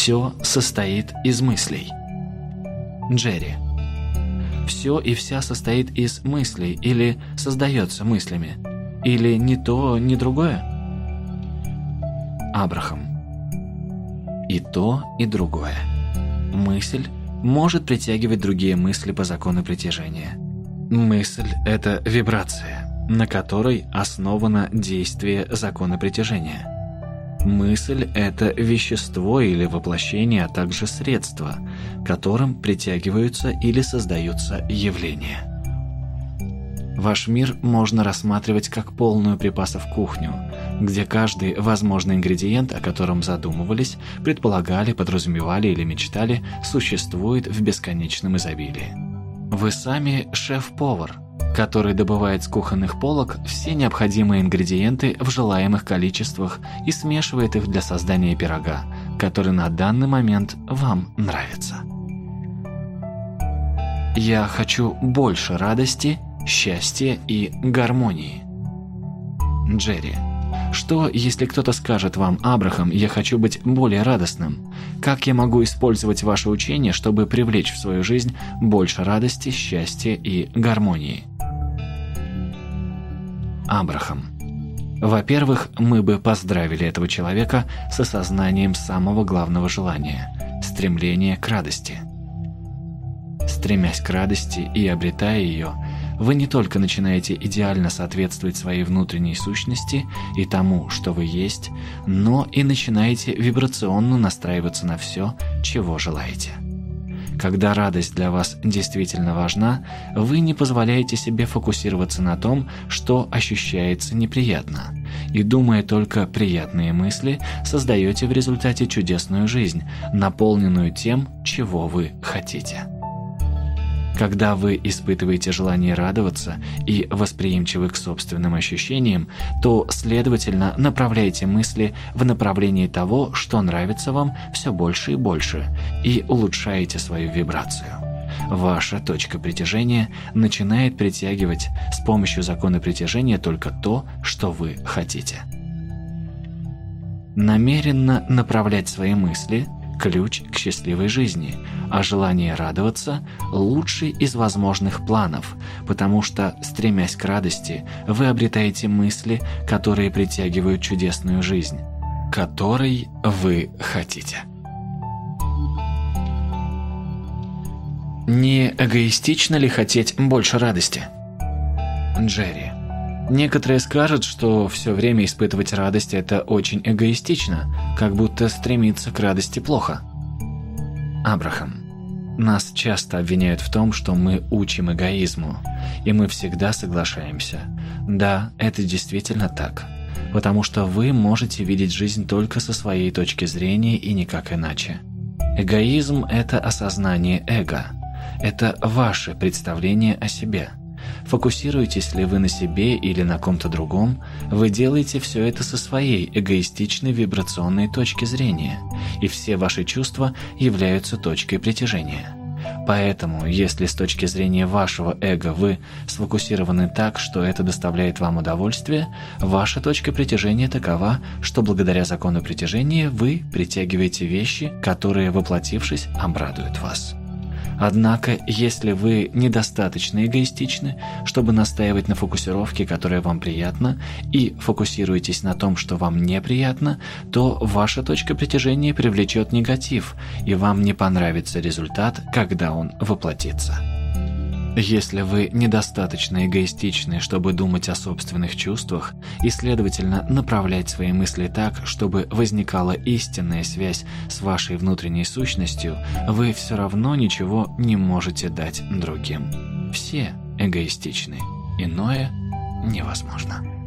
Все состоит из мыслей. Джерри. Все и вся состоит из мыслей или создается мыслями. Или ни то, ни другое? Абрахам. И то, и другое. Мысль может притягивать другие мысли по закону притяжения. Мысль – это вибрация, на которой основано действие закона притяжения. Мысль – это вещество или воплощение, а также средство, которым притягиваются или создаются явления. Ваш мир можно рассматривать как полную припасов кухню, где каждый возможный ингредиент, о котором задумывались, предполагали, подразумевали или мечтали, существует в бесконечном изобилии. Вы сами шеф-повар, который добывает с кухонных полок все необходимые ингредиенты в желаемых количествах и смешивает их для создания пирога, который на данный момент вам нравится. Я хочу больше радости счастья и гармонии. Джерри. Что, если кто-то скажет вам, Абрахам, я хочу быть более радостным? Как я могу использовать ваше учение, чтобы привлечь в свою жизнь больше радости, счастья и гармонии? Абрахам. Во-первых, мы бы поздравили этого человека с осознанием самого главного желания – стремления к радости. Стремясь к радости и обретая ее – вы не только начинаете идеально соответствовать своей внутренней сущности и тому, что вы есть, но и начинаете вибрационно настраиваться на все, чего желаете. Когда радость для вас действительно важна, вы не позволяете себе фокусироваться на том, что ощущается неприятно. И думая только приятные мысли, создаете в результате чудесную жизнь, наполненную тем, чего вы хотите. Когда вы испытываете желание радоваться и восприимчивы к собственным ощущениям, то, следовательно, направляете мысли в направлении того, что нравится вам все больше и больше, и улучшаете свою вибрацию. Ваша точка притяжения начинает притягивать с помощью закона притяжения только то, что вы хотите. Намеренно направлять свои мысли – ключ к счастливой жизни, а желание радоваться – лучший из возможных планов, потому что, стремясь к радости, вы обретаете мысли, которые притягивают чудесную жизнь, которой вы хотите. Не эгоистично ли хотеть больше радости? Джерри. Некоторые скажут, что все время испытывать радость – это очень эгоистично, как будто стремиться к радости плохо. Абрахам. Нас часто обвиняют в том, что мы учим эгоизму, и мы всегда соглашаемся. Да, это действительно так. Потому что вы можете видеть жизнь только со своей точки зрения и никак иначе. Эгоизм – это осознание эго. Это ваше представление о себе – Фокусируетесь ли вы на себе или на ком-то другом, вы делаете все это со своей эгоистичной вибрационной точки зрения, и все ваши чувства являются точкой притяжения. Поэтому, если с точки зрения вашего эго вы сфокусированы так, что это доставляет вам удовольствие, ваша точка притяжения такова, что благодаря закону притяжения вы притягиваете вещи, которые, воплотившись, обрадуют вас. Однако, если вы недостаточно эгоистичны, чтобы настаивать на фокусировке, которая вам приятна, и фокусируетесь на том, что вам неприятно, то ваша точка притяжения привлечет негатив, и вам не понравится результат, когда он воплотится. Если вы недостаточно эгоистичны, чтобы думать о собственных чувствах и, следовательно, направлять свои мысли так, чтобы возникала истинная связь с вашей внутренней сущностью, вы все равно ничего не можете дать другим. Все эгоистичны. Иное невозможно.